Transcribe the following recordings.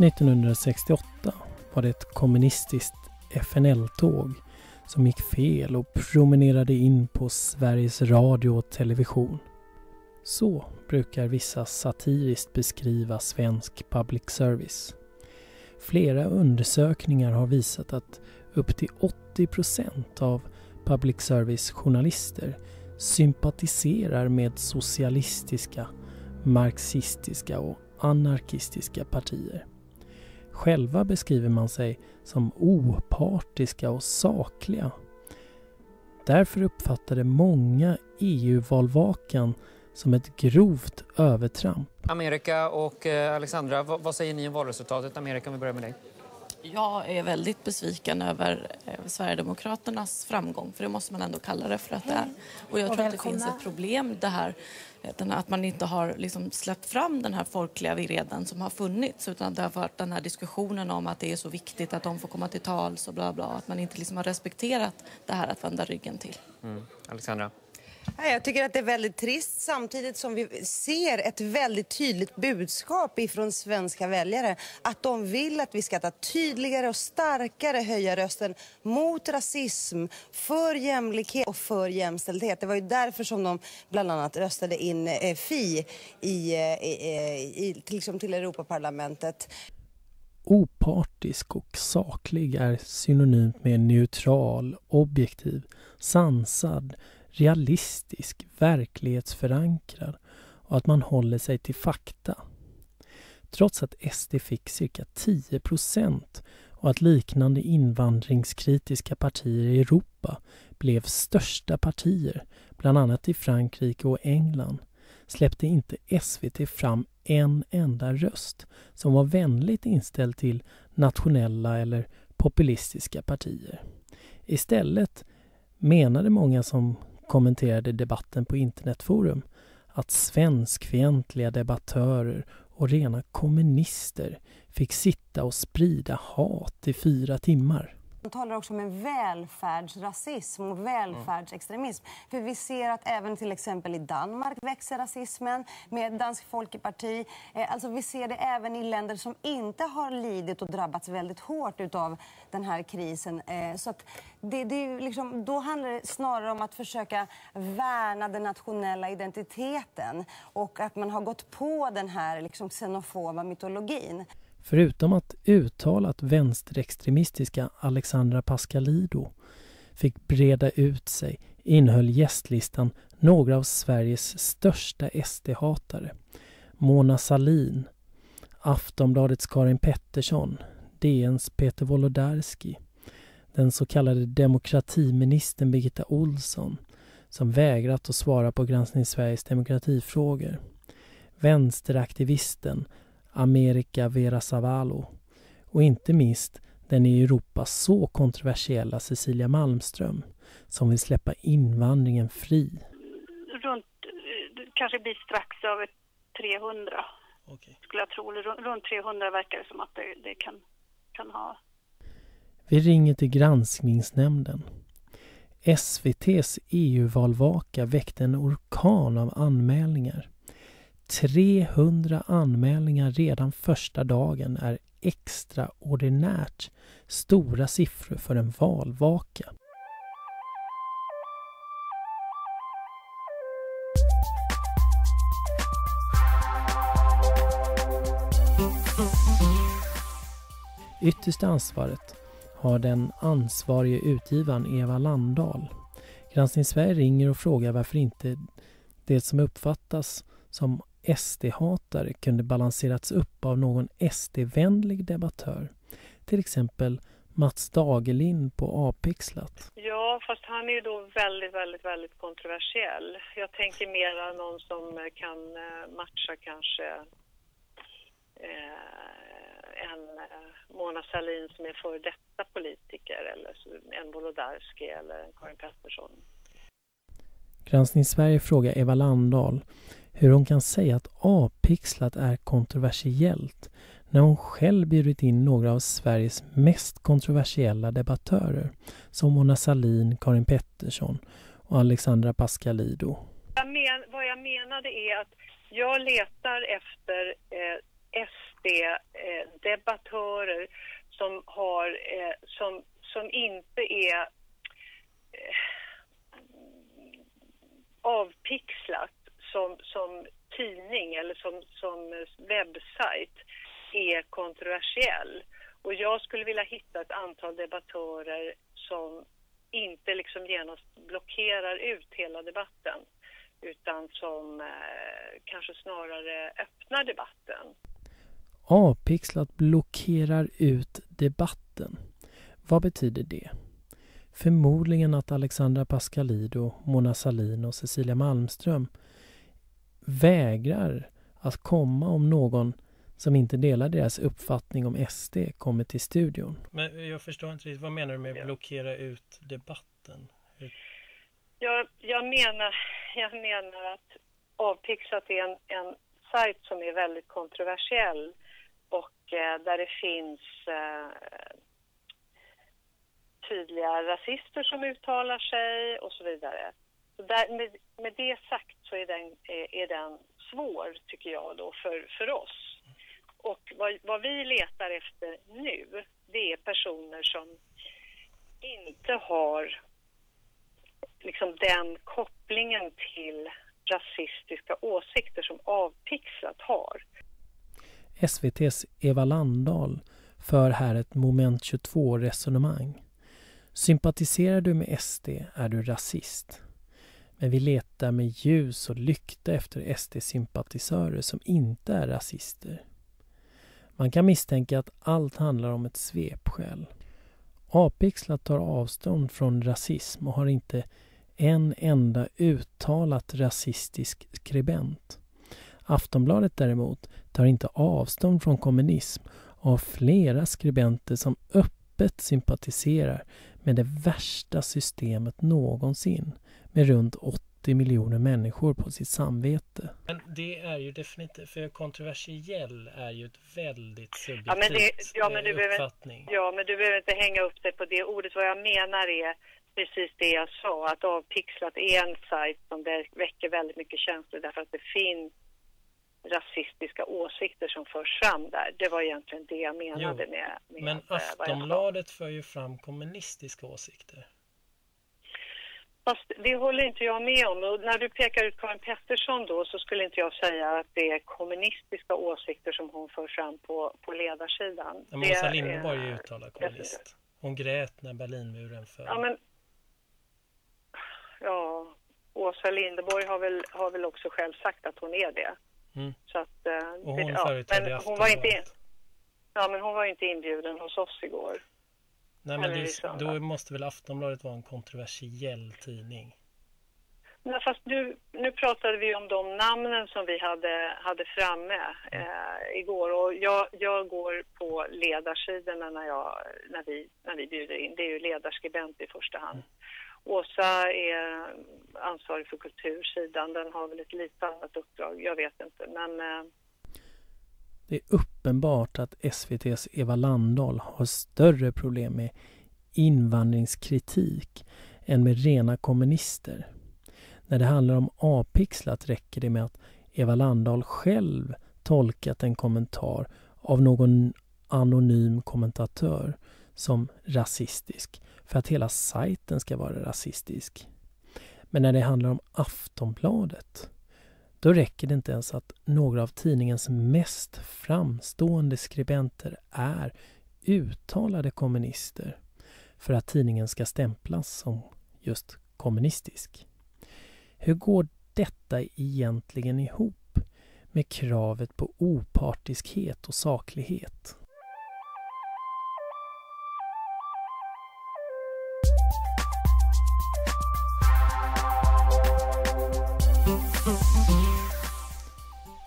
1968 var det ett kommunistiskt FNL-tåg som gick fel och promenerade in på Sveriges Radio och Television. Så brukar vissa satiriskt beskriva svensk public service. Flera undersökningar har visat att upp till 80 procent av public service journalister sympatiserar med socialistiska, marxistiska och anarkistiska partier. Själva beskriver man sig som opartiska och sakliga. Därför uppfattade många EU-valvakan som ett grovt övertramp. Amerika och eh, Alexandra, vad säger ni om valresultatet? Amerika, om vi börjar med dig. Jag är väldigt besviken över eh, Sverigedemokraternas framgång, för det måste man ändå kalla det för att det är. Och jag tror att det finns ett problem det här, att man inte har liksom släppt fram den här folkliga vreden som har funnits utan det har varit den här diskussionen om att det är så viktigt att de får komma till tals och bla bla, att man inte liksom har respekterat det här att vända ryggen till. Mm. Alexandra? Jag tycker att det är väldigt trist samtidigt som vi ser ett väldigt tydligt budskap ifrån svenska väljare att de vill att vi ska ta tydligare och starkare höja rösten mot rasism, för jämlikhet och för jämställdhet. Det var ju därför som de bland annat röstade in eh, Fi i, eh, i, eh, i, liksom till Europaparlamentet. Opartisk och saklig är synonymt med neutral, objektiv, sansad, realistisk, verklighetsförankrad och att man håller sig till fakta. Trots att SD fick cirka 10 procent och att liknande invandringskritiska partier i Europa blev största partier, bland annat i Frankrike och England, släppte inte SVT fram en enda röst som var vänligt inställd till nationella eller populistiska partier. Istället menade många som kommenterade debatten på internetforum att svenskfientliga debattörer och rena kommunister fick sitta och sprida hat i fyra timmar. Man talar också om en välfärdsrasism och välfärdsextremism. För vi ser att även till exempel i Danmark växer rasismen med Dansk Folkeparti. Eh, alltså vi ser det även i länder som inte har lidit och drabbats väldigt hårt av den här krisen. Eh, så det, det liksom, då handlar det snarare om att försöka värna den nationella identiteten och att man har gått på den här liksom, xenofoba mytologin. Förutom att uttalat vänsterextremistiska Alexandra Pascalido fick breda ut sig innehöll gästlistan några av Sveriges största SD-hatare. Mona Salin, Aftonbladets Karin Pettersson, DNs Peter Wolodarski, den så kallade demokratiministern Birgitta Olsson som vägrat att svara på Granskning Sveriges demokratifrågor. Vänsteraktivisten America Vera och inte minst den i Europa så kontroversiella Cecilia Malmström som vill släppa invandringen fri. Runt, kanske blir strax över 300 okay. skulle jag tro. Runt 300 verkar det som att det, det kan, kan ha. Vi ringer till Granskningsnämnden. SVTs EU-valvaka väckte en orkan av anmälningar. 300 anmälningar redan första dagen är extraordinärt stora siffror för en valvaka. Yttersta ansvaret har den ansvarige utgivaren Eva Landahl. Granskning Sverige ringer och frågar varför inte det som uppfattas som SD-hatare kunde balanserats upp av någon SD-vänlig debattör. Till exempel Mats Dagerlind på Apixlat. Ja, fast han är ju då väldigt, väldigt, väldigt kontroversiell. Jag tänker mera någon som kan eh, matcha kanske eh, en eh, Mona Sahlin som är före detta politiker eller en Wolodarski eller en Karin Pettersson. Granskning Sverige frågar Eva Landahl hur hon kan säga att Apixlat är kontroversiellt när hon själv bjudit in några av Sveriges mest kontroversiella debattörer som Mona Salin, Karin Pettersson och Alexandra Pascalido. Jag men, vad jag menade är att jag letar efter eh, SD-debattörer eh, som, har, eh, som, som inte är eh, avpixlat som, som tidning eller som, som webbsajt är kontroversiell. Och jag skulle vilja hitta ett antal debattörer som inte liksom genast blockerar ut hela debatten utan som eh, kanske snarare öppnar debatten. Avpixlat blockerar ut debatten. Vad betyder det? Förmodligen att Alexandra Pascalido, Mona Sahlin och Cecilia Malmström vägrar att komma om någon som inte delar deras uppfattning om SD kommer till studion. Men jag förstår inte riktigt, vad menar du med blockera ut debatten? Jag, jag, menar, jag menar att Avpixlat är en, en sajt som är väldigt kontroversiell och eh, där det finns eh, tydliga rasister som uttalar sig och så vidare. Så där, med, med det sagt så är den, är, är den svår, tycker jag, då, för, för oss. Och vad, vad, vi letar efter nu, det är personer som inte har liksom den kopplingen till rasistiska åsikter som Avpixlat har. SVTs Eva Landahl för här ett moment 22-resonemang. Sympatiserar du med SD är du rasist. Men vi letar med ljus och lykta efter SD-sympatisörer som inte är rasister. Man kan misstänka att allt handlar om ett svepskäl. Apixlat tar avstånd från rasism och har inte en enda uttalat rasistisk skribent. Aftonbladet däremot tar inte avstånd från kommunism och har flera skribenter som öppet sympatiserar med det värsta systemet någonsin med runt 80 miljoner människor på sitt samvete. Men det är ju definitivt, för kontroversiell är ju ett väldigt subjektivt ja, men det, ja, men du uppfattning. Behöver, ja, men du behöver inte hänga upp dig på det ordet. Vad jag menar är precis det jag sa, att Avpixlat är en sajt som väcker väldigt mycket känslor därför att det finns rasistiska åsikter som förs fram där. Det var egentligen det jag menade jo, med, med Men Aftonbladet för ju fram kommunistiska åsikter. Fast det håller inte jag med om. Och när du pekar ut Karin Pettersson då så skulle inte jag säga att det är kommunistiska åsikter som hon för fram på, på ledarsidan. Men Åsa Linderborg är ju uttalad kommunist. Hon grät när Berlinmuren föll. Ja, men... Ja, Åsa Linderborg har väl, har väl också själv sagt att hon är det. Mm. Så att, eh, och hon ja, men hon var inte Ja, men hon var inte inbjuden hos oss igår. Nej, men det, då måste väl Aftonbladet vara en kontroversiell tidning? Nej, fast nu, nu pratade vi om de namnen som vi hade, hade framme eh, igår och jag, jag går på ledarsidorna när, jag, när, vi, när vi bjuder in. Det är ju ledarskribent i första hand. Mm. Åsa är ansvarig för kultursidan. Den har väl ett lite annat uppdrag, jag vet inte. Men, eh... Det är uppenbart att SVTs Eva Landahl har större problem med invandringskritik än med rena kommunister. När det handlar om apixlat räcker det med att Eva Landahl själv tolkat en kommentar av någon anonym kommentatör som rasistisk för att hela sajten ska vara rasistisk. Men när det handlar om Aftonbladet då räcker det inte ens att några av tidningens mest framstående skribenter är uttalade kommunister för att tidningen ska stämplas som just kommunistisk. Hur går detta egentligen ihop med kravet på opartiskhet och saklighet?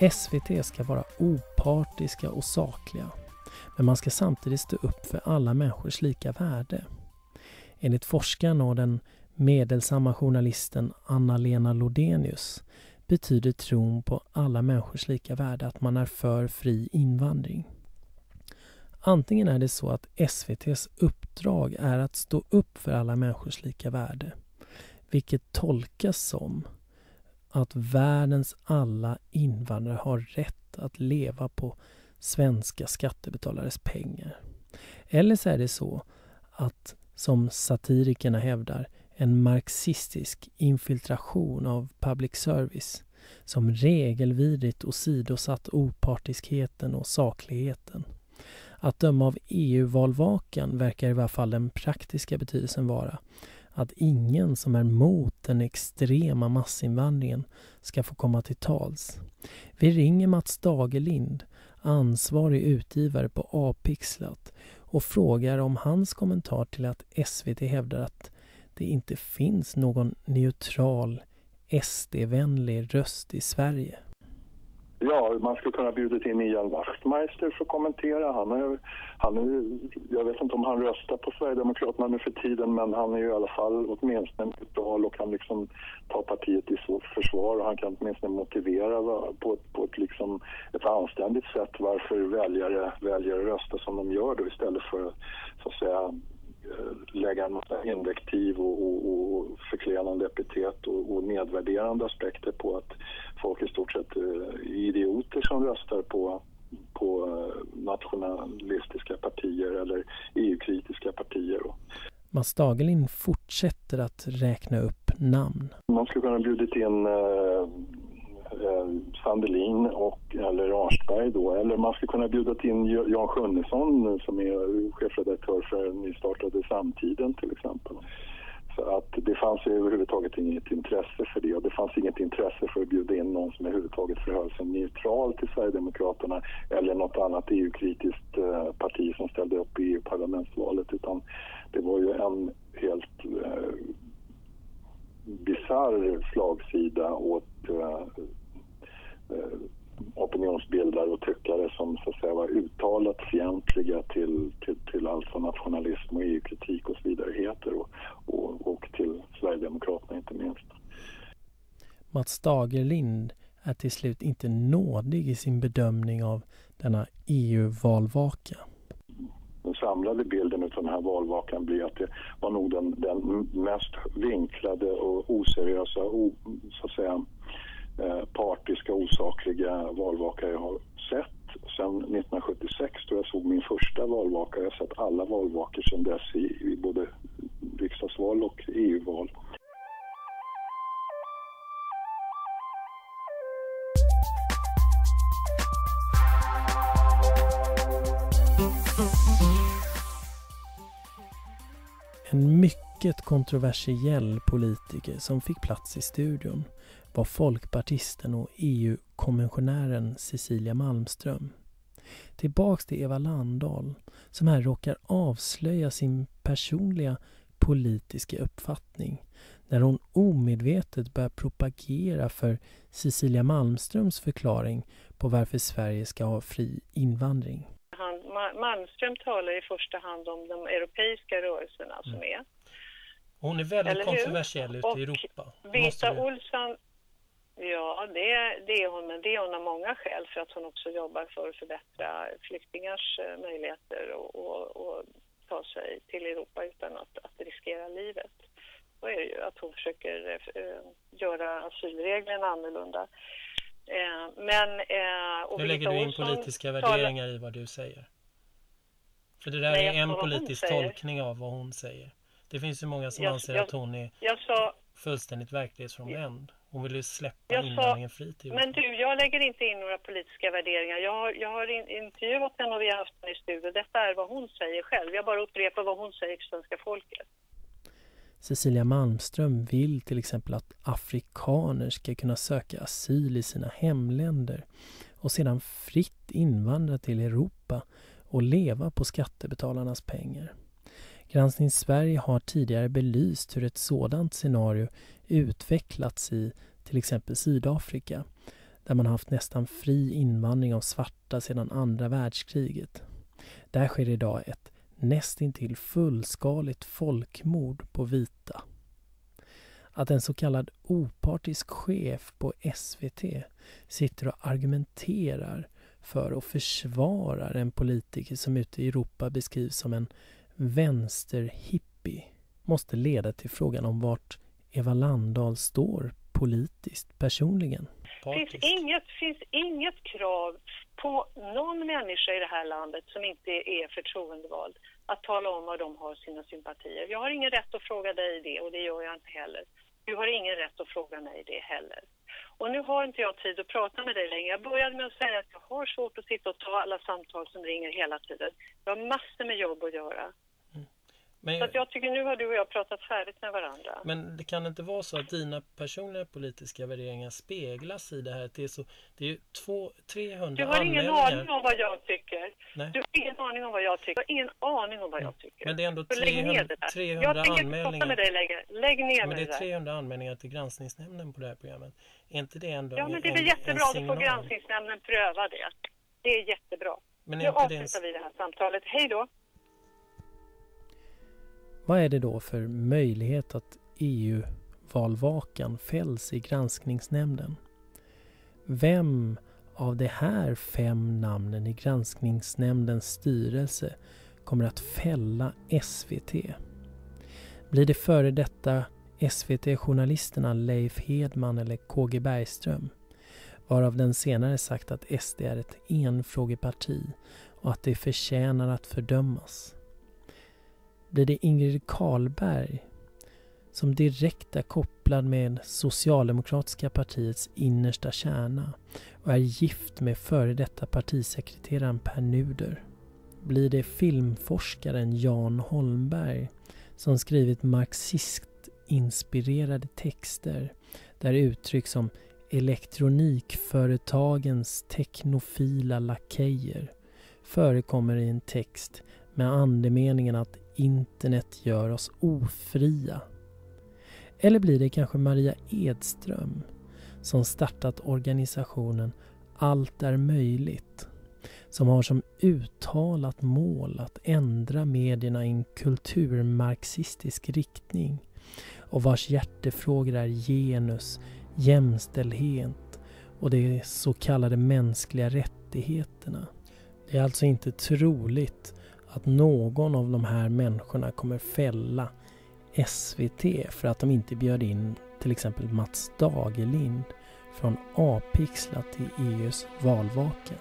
SVT ska vara opartiska och sakliga. Men man ska samtidigt stå upp för alla människors lika värde. Enligt forskaren och den medelsamma journalisten Anna-Lena Lodenius betyder tron på alla människors lika värde att man är för fri invandring. Antingen är det så att SVTs uppdrag är att stå upp för alla människors lika värde, vilket tolkas som att världens alla invandrare har rätt att leva på svenska skattebetalares pengar. Eller så är det så att, som satirikerna hävdar, en marxistisk infiltration av public service som regelvidrigt åsidosatt opartiskheten och sakligheten. Att döma av EU-valvakan verkar i varje fall den praktiska betydelsen vara att ingen som är mot den extrema massinvandringen ska få komma till tals. Vi ringer Mats Dagerlind, ansvarig utgivare på Apixlat och frågar om hans kommentar till att SVT hävdar att det inte finns någon neutral SD-vänlig röst i Sverige. Ja, man skulle kunna bjudit in Ian Wachtmeister för att kommentera. Han är, han är, jag vet inte om han röstar på Sverigedemokraterna nu för tiden men han är ju i alla fall åtminstone neutral och kan liksom ta partiet i försvar och han kan åtminstone motivera på ett, på ett, liksom, ett anständigt sätt varför väljare väljer att rösta som de gör då istället för så att säga lägga en massa invektiv och, och, och förklenande epitet och, och nedvärderande aspekter på att folk i stort sett är idioter som röstar på, på eh, nationalistiska partier eller EU-kritiska partier. Mats Dagerlind fortsätter att räkna upp namn. Man skulle kunna bjudit in eh, eh, Eh, Sandelin och, eller Arsberg då. Eller man skulle kunna bjuda in Jan Sjunnesson som är chefredaktör för nystartade Samtiden till exempel. Så att det fanns ju överhuvudtaget inget intresse för det och det fanns inget intresse för att bjuda in någon som överhuvudtaget förhöll sig neutral till Sverigedemokraterna eller något annat EU-kritiskt eh, parti som ställde upp i EU-parlamentsvalet utan det var ju en helt eh, bisarr slagsida åt eh, opinionsbildare och tyckare som så att säga var uttalat fientliga till, till, till allt vad nationalism och EU-kritik och så vidare heter och, och, och till Sverigedemokraterna inte minst. Mats Dagerlind är till slut inte nådig i sin bedömning av denna EU-valvaka den samlade bilden av den här valvakan blir att det var nog den, den mest vinklade och oseriösa, så att säga, eh, Eh, partiska, osakliga valvaka jag har sett sen 1976 då jag såg min första valvaka. Jag har sett alla valvakor sedan dess i, i både riksdagsval och EU-val. En mycket kontroversiell politiker som fick plats i studion var folkpartisten och EU-konventionären Cecilia Malmström. Tillbaks till Eva Landahl som här råkar avslöja sin personliga politiska uppfattning när hon omedvetet börjar propagera för Cecilia Malmströms förklaring på varför Sverige ska ha fri invandring. Malmström talar i första hand om de europeiska rörelserna som mm. är. Hon är väldigt kontroversiell ute i Europa. Vita vi... Olsson, ja det, det är hon, men det är hon av många skäl för att hon också jobbar för att förbättra flyktingars eh, möjligheter att ta sig till Europa utan att, att riskera livet. Då är det ju att hon försöker äh, göra asylreglerna annorlunda. Äh, men, äh, och nu lägger du in politiska värderingar talar... i vad du säger. För det där Nej, är en politisk tolkning av vad hon säger. Det finns ju många som jag, anser jag, att hon är sa, fullständigt verklighetsfrånvänd. Hon vill ju släppa invandringen fri till Men du, jag lägger inte in några politiska värderingar. Jag har, jag har in, intervjuat henne och vi har haft henne i studion. Detta är vad hon säger själv. Jag bara upprepar vad hon säger till svenska folket. Cecilia Malmström vill till exempel att afrikaner ska kunna söka asyl i sina hemländer och sedan fritt invandra till Europa och leva på skattebetalarnas pengar. Granskning Sverige har tidigare belyst hur ett sådant scenario utvecklats i till exempel Sydafrika där man haft nästan fri invandring av svarta sedan andra världskriget. Där sker idag ett nästintill fullskaligt folkmord på vita. Att en så kallad opartisk chef på SVT sitter och argumenterar för och försvarar en politiker som ute i Europa beskrivs som en vänsterhippie måste leda till frågan om vart Eva Landahl står politiskt, personligen. Det finns inget, finns inget krav på någon människa i det här landet som inte är förtroendevald att tala om var de har sina sympatier. Jag har ingen rätt att fråga dig det och det gör jag inte heller. Du har ingen rätt att fråga mig det heller. Och nu har inte jag tid att prata med dig längre. Jag började med att säga att jag har svårt att sitta och ta alla samtal som ringer hela tiden. Jag har massor med jobb att göra. Men, så att jag tycker nu har du och jag pratat färdigt med varandra. Men det kan inte vara så att dina personliga politiska värderingar speglas i det här? Det är, så, det är ju två, 300 Du har ingen aning om vad jag tycker. Nej. Du har ingen aning om vad jag tycker. Du har ingen aning om vad jag tycker. Men det är ändå 300, 300 jag anmälningar. Jag med dig längre. Lägg ner Men det är 300 anmälningar till granskningsnämnden på det här programmet. Är inte det ändå Ja, men det är väl jättebra. Då får granskningsnämnden pröva det. Det är jättebra. Men är nu avslutar det... vi det här samtalet. Hej då! Vad är det då för möjlighet att EU-valvakan fälls i granskningsnämnden? Vem av de här fem namnen i granskningsnämndens styrelse kommer att fälla SVT? Blir det före detta SVT-journalisterna Leif Hedman eller KG Bergström? Varav den senare sagt att SD är ett enfrågeparti och att det förtjänar att fördömas blir det Ingrid Karlberg som direkt är kopplad med Socialdemokratiska partiets innersta kärna och är gift med före detta partisekreteraren Per Nuder. Blir det filmforskaren Jan Holmberg som skrivit marxistinspirerade texter där uttryck som elektronikföretagens teknofila lakejer förekommer i en text med andemeningen att internet gör oss ofria? Eller blir det kanske Maria Edström som startat organisationen Allt är möjligt som har som uttalat mål att ändra medierna i en kulturmarxistisk riktning och vars hjärtefrågor är genus, jämställdhet och de så kallade mänskliga rättigheterna. Det är alltså inte troligt att någon av de här människorna kommer fälla SVT för att de inte bjöd in till exempel Mats Dagerlind från A-pixlat till EUs valvaka.